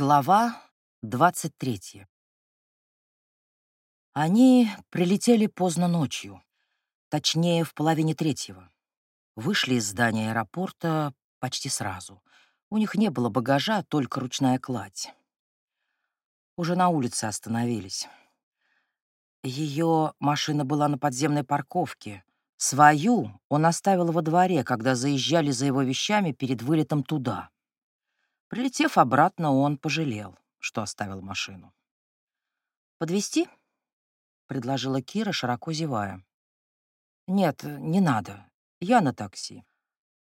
Глава 23. Они прилетели поздно ночью, точнее, в половине третьего. Вышли из здания аэропорта почти сразу. У них не было багажа, только ручная кладь. Уже на улице остановились. Ее машина была на подземной парковке. Свою он оставил во дворе, когда заезжали за его вещами перед вылетом туда. Прилетев обратно, он пожалел, что оставил машину. Подвести? предложила Кира, широко зевая. «Нет, не надо. Я на такси».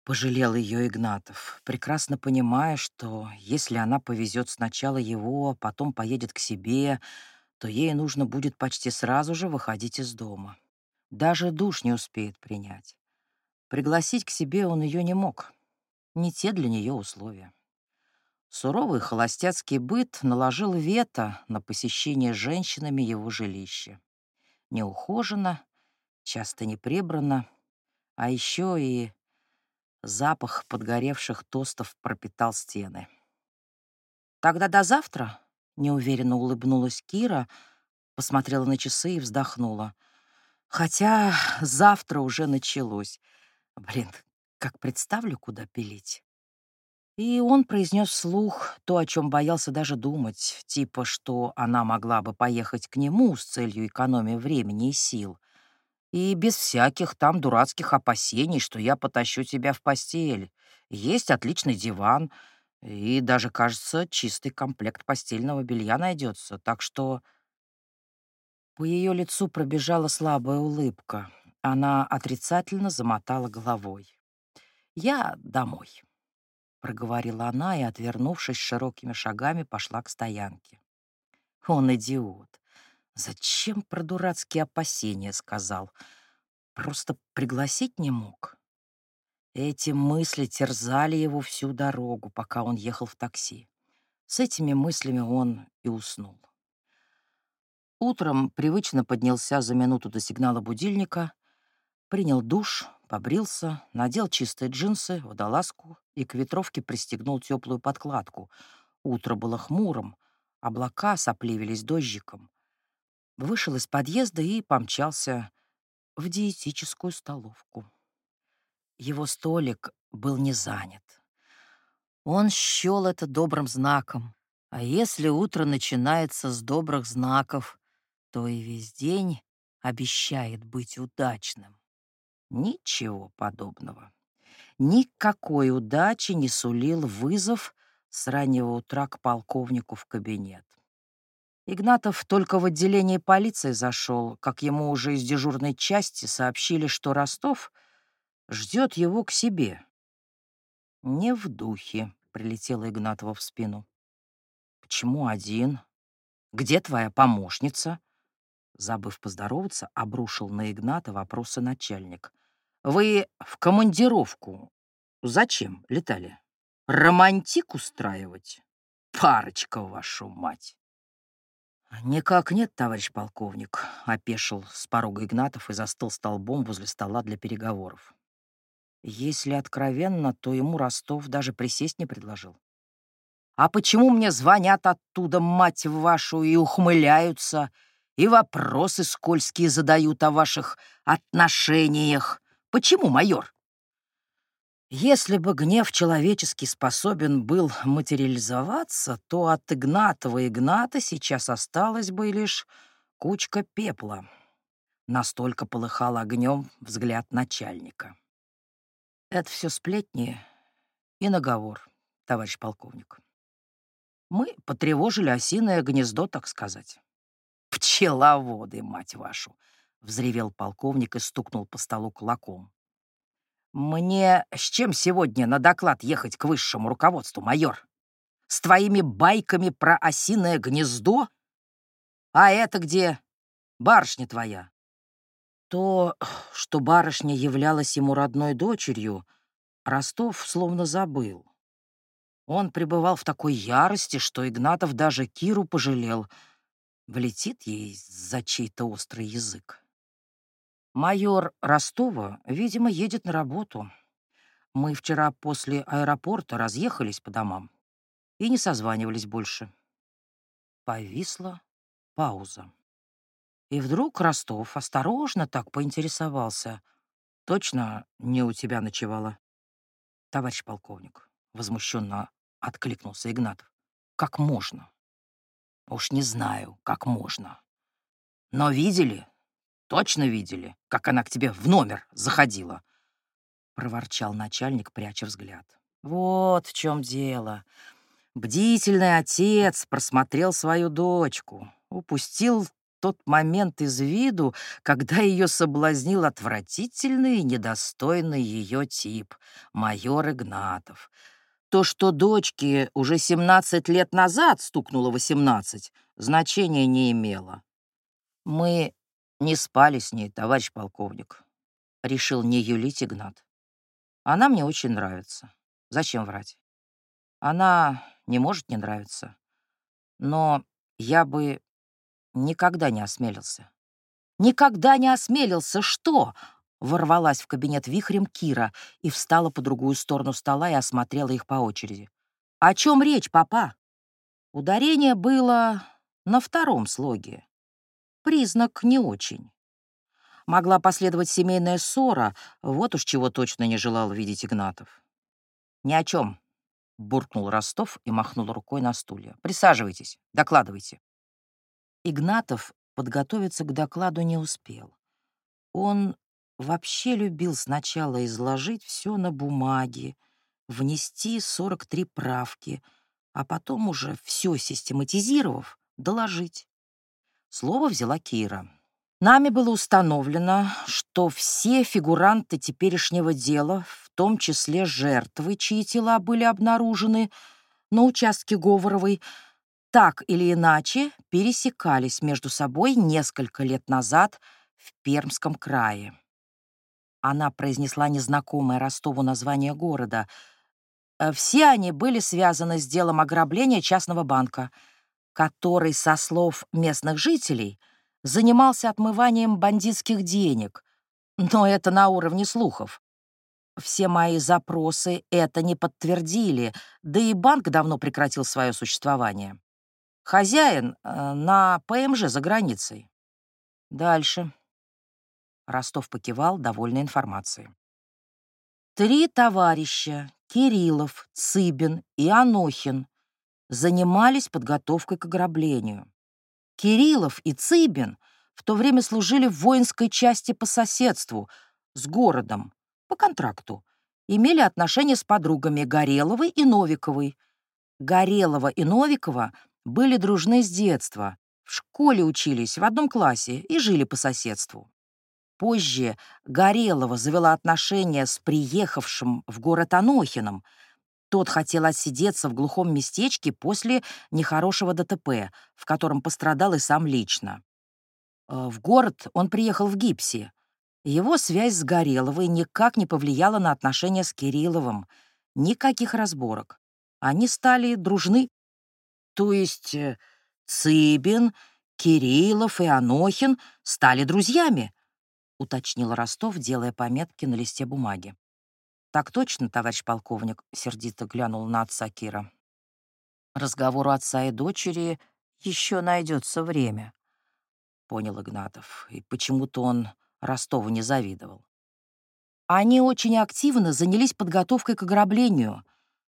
Пожалел ее Игнатов, прекрасно понимая, что если она повезет сначала его, а потом поедет к себе, то ей нужно будет почти сразу же выходить из дома. Даже душ не успеет принять. Пригласить к себе он ее не мог. Не те для нее условия. Суровый холостяцкий быт наложил вето на посещение женщинами его жилища. Неухоженно, часто не прибрано, а еще и запах подгоревших тостов пропитал стены. «Тогда до завтра?» — неуверенно улыбнулась Кира, посмотрела на часы и вздохнула. «Хотя завтра уже началось. Блин, как представлю, куда пилить». И он произнес вслух то, о чем боялся даже думать, типа, что она могла бы поехать к нему с целью экономии времени и сил. И без всяких там дурацких опасений, что я потащу тебя в постель. Есть отличный диван, и даже, кажется, чистый комплект постельного белья найдется. Так что по ее лицу пробежала слабая улыбка. Она отрицательно замотала головой. «Я домой» проговорила она и, отвернувшись широкими шагами, пошла к стоянке. Он идиот. Зачем про дурацкие опасения сказал? Просто пригласить не мог. Эти мысли терзали его всю дорогу, пока он ехал в такси. С этими мыслями он и уснул. Утром привычно поднялся за минуту до сигнала будильника, принял душ, побрился, надел чистые джинсы, водолазку и к ветровке пристегнул теплую подкладку. Утро было хмурым, облака сопливились дождиком. Вышел из подъезда и помчался в диетическую столовку. Его столик был не занят. Он счел это добрым знаком. А если утро начинается с добрых знаков, то и весь день обещает быть удачным. Ничего подобного. Никакой удачи не сулил вызов с раннего утра к полковнику в кабинет. Игнатов только в отделение полиции зашел, как ему уже из дежурной части сообщили, что Ростов ждет его к себе. «Не в духе», — прилетела Игнатова в спину. «Почему один? Где твоя помощница?» Забыв поздороваться, обрушил на Игната вопросы начальник. «Вы в командировку зачем летали? Романтик устраивать? Парочка, вашу мать!» «Никак нет, товарищ полковник», — опешил с порога Игнатов и застыл столбом возле стола для переговоров. Если откровенно, то ему Ростов даже присесть не предложил. «А почему мне звонят оттуда, мать вашу, и ухмыляются?» и вопросы скользкие задают о ваших отношениях. Почему, майор? Если бы гнев человеческий способен был материализоваться, то от Игнатова Игната сейчас осталась бы лишь кучка пепла. Настолько полыхал огнем взгляд начальника. Это все сплетни и наговор, товарищ полковник. Мы потревожили осиное гнездо, так сказать. «Пчеловоды, мать вашу!» — взревел полковник и стукнул по столу кулаком. «Мне с чем сегодня на доклад ехать к высшему руководству, майор? С твоими байками про осиное гнездо? А это где? Барышня твоя?» То, что барышня являлась ему родной дочерью, Ростов словно забыл. Он пребывал в такой ярости, что Игнатов даже Киру пожалел — влетит ей за чей-то острый язык. Майор Ростова, видимо, едет на работу. Мы вчера после аэропорта разъехались по домам. и не созванивались больше. Повисла пауза. И вдруг Ростов осторожно так поинтересовался. «Точно не у тебя ночевала?» «Товарищ полковник», — возмущенно откликнулся Игнатов. «Как можно?» «Уж не знаю, как можно. Но видели, точно видели, как она к тебе в номер заходила?» — проворчал начальник, пряча взгляд. «Вот в чем дело. Бдительный отец просмотрел свою дочку, упустил тот момент из виду, когда ее соблазнил отвратительный и недостойный ее тип — майор Игнатов. То, что дочке уже 17 лет назад стукнуло 18, значения не имело. Мы не спали с ней, товарищ полковник. Решил не юлить Игнат. Она мне очень нравится. Зачем врать? Она не может не нравиться. Но я бы никогда не осмелился. Никогда не осмелился, что? Ворвалась в кабинет вихрем Кира и встала по другую сторону стола и осмотрела их по очереди. «О чем речь, папа?» Ударение было на втором слоге. Признак не очень. Могла последовать семейная ссора, вот уж чего точно не желал видеть Игнатов. «Ни о чем», — буркнул Ростов и махнул рукой на стулья. «Присаживайтесь, докладывайте». Игнатов подготовиться к докладу не успел. Он вообще любил сначала изложить все на бумаге, внести 43 правки, а потом уже все систематизировав, доложить. Слово взяла Кира. Нами было установлено, что все фигуранты теперешнего дела, в том числе жертвы, чьи тела были обнаружены на участке Говоровой, так или иначе пересекались между собой несколько лет назад в Пермском крае. Она произнесла незнакомое Ростову название города. Э, все они были связаны с делом ограбления частного банка, который, со слов местных жителей, занимался отмыванием бандитских денег, но это на уровне слухов. Все мои запросы это не подтвердили, да и банк давно прекратил свое существование. Хозяин э, на ПМЖ за границей. Дальше. Ростов покивал, довольной информацией. Три товарища, Кириллов, Цыбин и Анохин, занимались подготовкой к ограблению. Кириллов и Цыбин в то время служили в воинской части по соседству с городом, по контракту, имели отношения с подругами Гореловой и Новиковой. Горелова и Новикова были дружны с детства, в школе учились в одном классе и жили по соседству. Позже Горелова завела отношения с приехавшим в город Анохиным. Тот хотел отсидеться в глухом местечке после нехорошего ДТП, в котором пострадал и сам лично. Э, в город он приехал в гипсе. Его связь с Гореловой никак не повлияла на отношения с Кирилловым. Никаких разборок. Они стали дружны то есть э, Цыбин, Кириллов и Анохин стали друзьями, уточнил Ростов, делая пометки на листе бумаги. Так точно, товарищ полковник, сердито глянул на отца Кира. Разговору отца и дочери еще найдется время, понял Игнатов, и почему-то он Ростову не завидовал. Они очень активно занялись подготовкой к ограблению,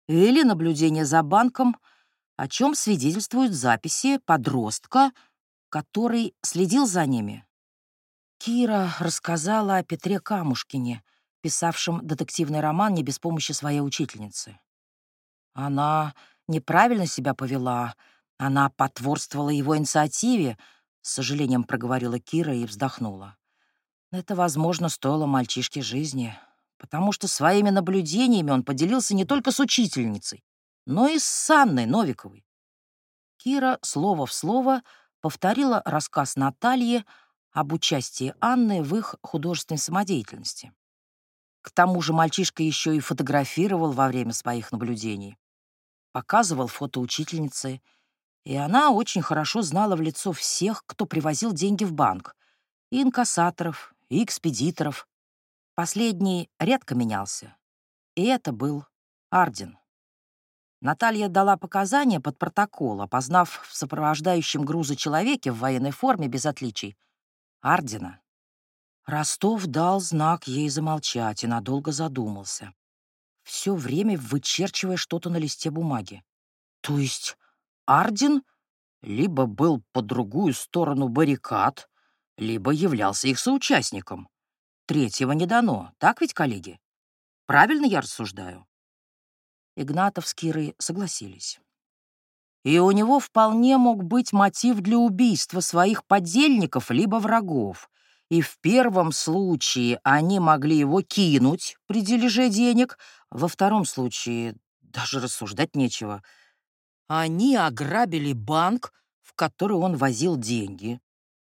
вели наблюдение за банком — о чем свидетельствуют записи подростка, который следил за ними. Кира рассказала о Петре Камушкине, писавшем детективный роман не без помощи своей учительницы. Она неправильно себя повела, она потворствовала его инициативе, с сожалением проговорила Кира и вздохнула. Это, возможно, стоило мальчишке жизни, потому что своими наблюдениями он поделился не только с учительницей, но и с Анной Новиковой. Кира слово в слово повторила рассказ Натальи об участии Анны в их художественной самодеятельности. К тому же мальчишка еще и фотографировал во время своих наблюдений. Показывал фото учительницы, и она очень хорошо знала в лицо всех, кто привозил деньги в банк, и инкассаторов, и экспедиторов. Последний редко менялся, и это был Арден. Наталья дала показания под протокол, опознав в сопровождающем груза человеке в военной форме без отличий Ардина. Ростов дал знак ей замолчать и надолго задумался, все время вычерчивая что-то на листе бумаги. То есть Ардин либо был по другую сторону баррикад, либо являлся их соучастником. Третьего не дано, так ведь, коллеги? Правильно я рассуждаю? Игнатов с Кирой согласились. И у него вполне мог быть мотив для убийства своих подельников либо врагов. И в первом случае они могли его кинуть при дележе денег, во втором случае даже рассуждать нечего. Они ограбили банк, в который он возил деньги.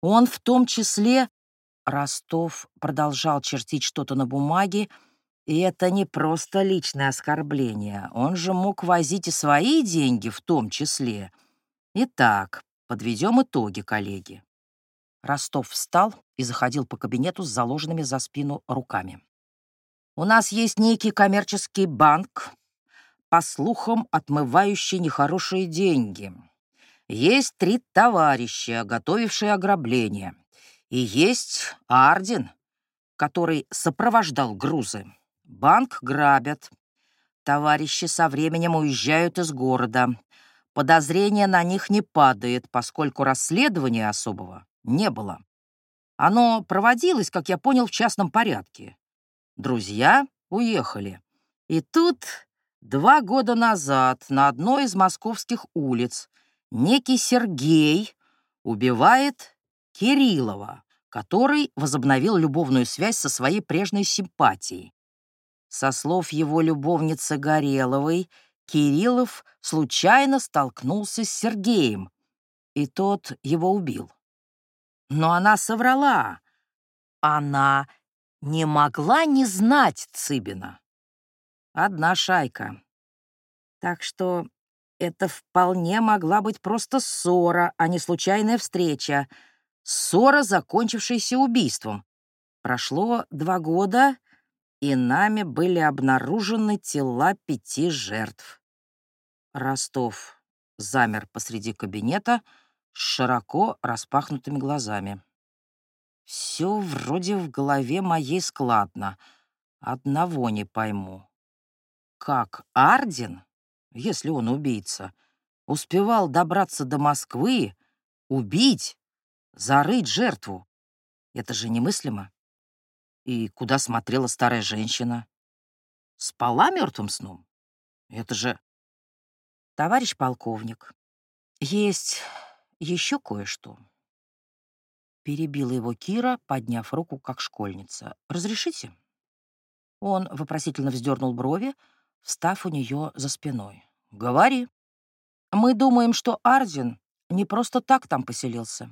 Он в том числе... Ростов продолжал чертить что-то на бумаге, и это не просто личное оскорбление. Он же мог возить и свои деньги в том числе. Итак, подведем итоги, коллеги. Ростов встал и заходил по кабинету с заложенными за спину руками. У нас есть некий коммерческий банк, по слухам, отмывающий нехорошие деньги. Есть три товарища, готовившие ограбление. И есть Ардин, который сопровождал грузы. Банк грабят. Товарищи со временем уезжают из города. Подозрение на них не падает, поскольку расследования особого не было. Оно проводилось, как я понял, в частном порядке. Друзья уехали. И тут два года назад на одной из московских улиц некий Сергей убивает Кириллова, который возобновил любовную связь со своей прежней симпатией. Со слов его любовницы Гореловой, Кириллов случайно столкнулся с Сергеем, и тот его убил. Но она соврала. Она не могла не знать Цыбина. Одна шайка. Так что это вполне могла быть просто ссора, а не случайная встреча. Ссора, закончившаяся убийством. Прошло два года, и нами были обнаружены тела пяти жертв. Ростов замер посреди кабинета с широко распахнутыми глазами. Все вроде в голове моей складно. Одного не пойму. Как Ардин, если он убийца, успевал добраться до Москвы, убить, зарыть жертву? Это же немыслимо. И куда смотрела старая женщина? Спала мертвым сном? Это же... Товарищ полковник, есть еще кое-что. Перебила его Кира, подняв руку, как школьница. «Разрешите?» Он вопросительно вздернул брови, встав у нее за спиной. «Говори. Мы думаем, что Ардин не просто так там поселился.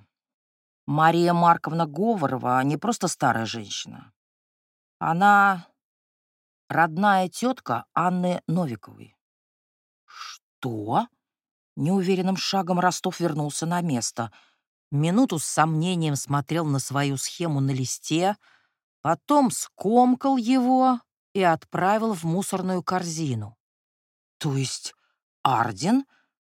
Мария Марковна Говорова не просто старая женщина. Она родная тетка Анны Новиковой. Что? Неуверенным шагом Ростов вернулся на место. Минуту с сомнением смотрел на свою схему на листе, потом скомкал его и отправил в мусорную корзину. То есть Ардин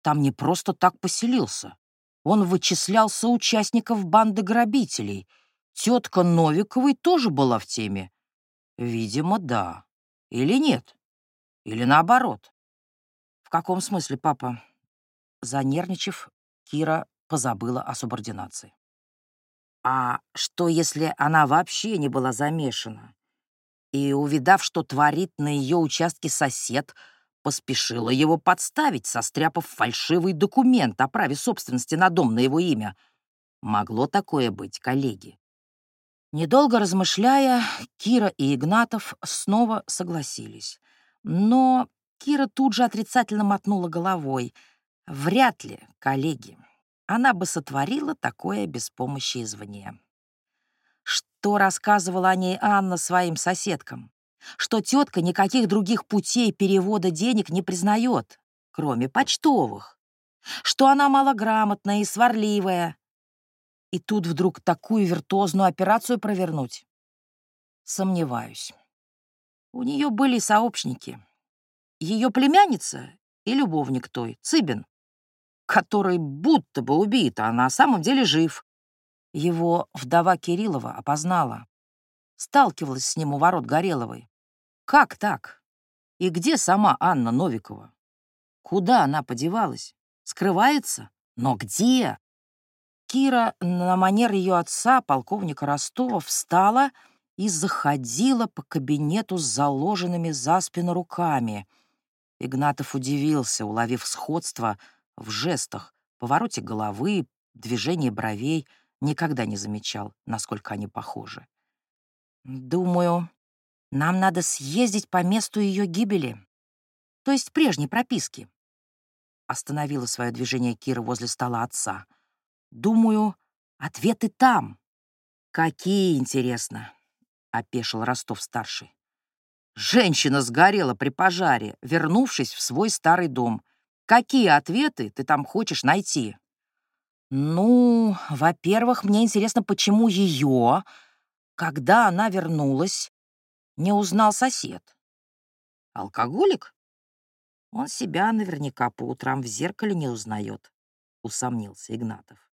там не просто так поселился. Он вычислял соучастников банды грабителей. Тетка Новиковой тоже была в теме. Видимо, да. Или нет? Или наоборот? В каком смысле, папа? Занервничав, Кира позабыла о субординации. А что, если она вообще не была замешана? И, увидав, что творит на ее участке сосед, поспешила его подставить, состряпав фальшивый документ о праве собственности на дом на его имя. Могло такое быть, коллеги? Недолго размышляя, Кира и Игнатов снова согласились. Но Кира тут же отрицательно мотнула головой. Вряд ли, коллеги. Она бы сотворила такое без помощи извне. Что рассказывала о ней Анна своим соседкам? Что тетка никаких других путей перевода денег не признает, кроме почтовых. Что она малограмотная и сварливая, и тут вдруг такую виртуозную операцию провернуть? Сомневаюсь. У нее были сообщники. Ее племянница, и любовник той, Цыбин, который будто бы убит, а на самом деле жив. Его вдова Кириллова опознала. Сталкивалась с ним у ворот Гореловой. Как так? И где сама Анна Новикова? Куда она подевалась? Скрывается? Но где? Кира на манер ее отца, полковника Ростова, встала и заходила по кабинету с заложенными за спину руками. Игнатов удивился, уловив сходство в жестах, повороте головы, движении бровей, никогда не замечал, насколько они похожи. «Думаю, нам надо съездить по месту ее гибели, то есть прежней прописки», остановила свое движение Кира возле стола отца. «Думаю, ответы там». «Какие, интересно?» — опешил Ростов-старший. «Женщина сгорела при пожаре, вернувшись в свой старый дом. Какие ответы ты там хочешь найти?» «Ну, во-первых, мне интересно, почему ее, когда она вернулась, не узнал сосед. Алкоголик? Он себя наверняка по утрам в зеркале не узнает, усомнился Игнатов.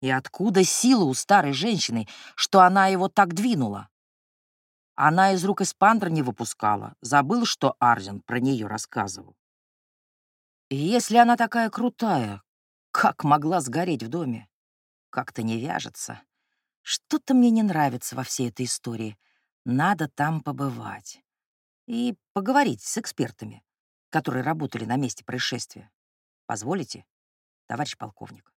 И откуда сила у старой женщины, что она его так двинула? Она из рук эспандра не выпускала, забыл, что Арзен про нее рассказывал. Если она такая крутая, как могла сгореть в доме? Как-то не вяжется. Что-то мне не нравится во всей этой истории. Надо там побывать. И поговорить с экспертами, которые работали на месте происшествия. Позволите, товарищ полковник?